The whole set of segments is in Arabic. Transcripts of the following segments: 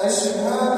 أشهد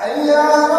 哎呀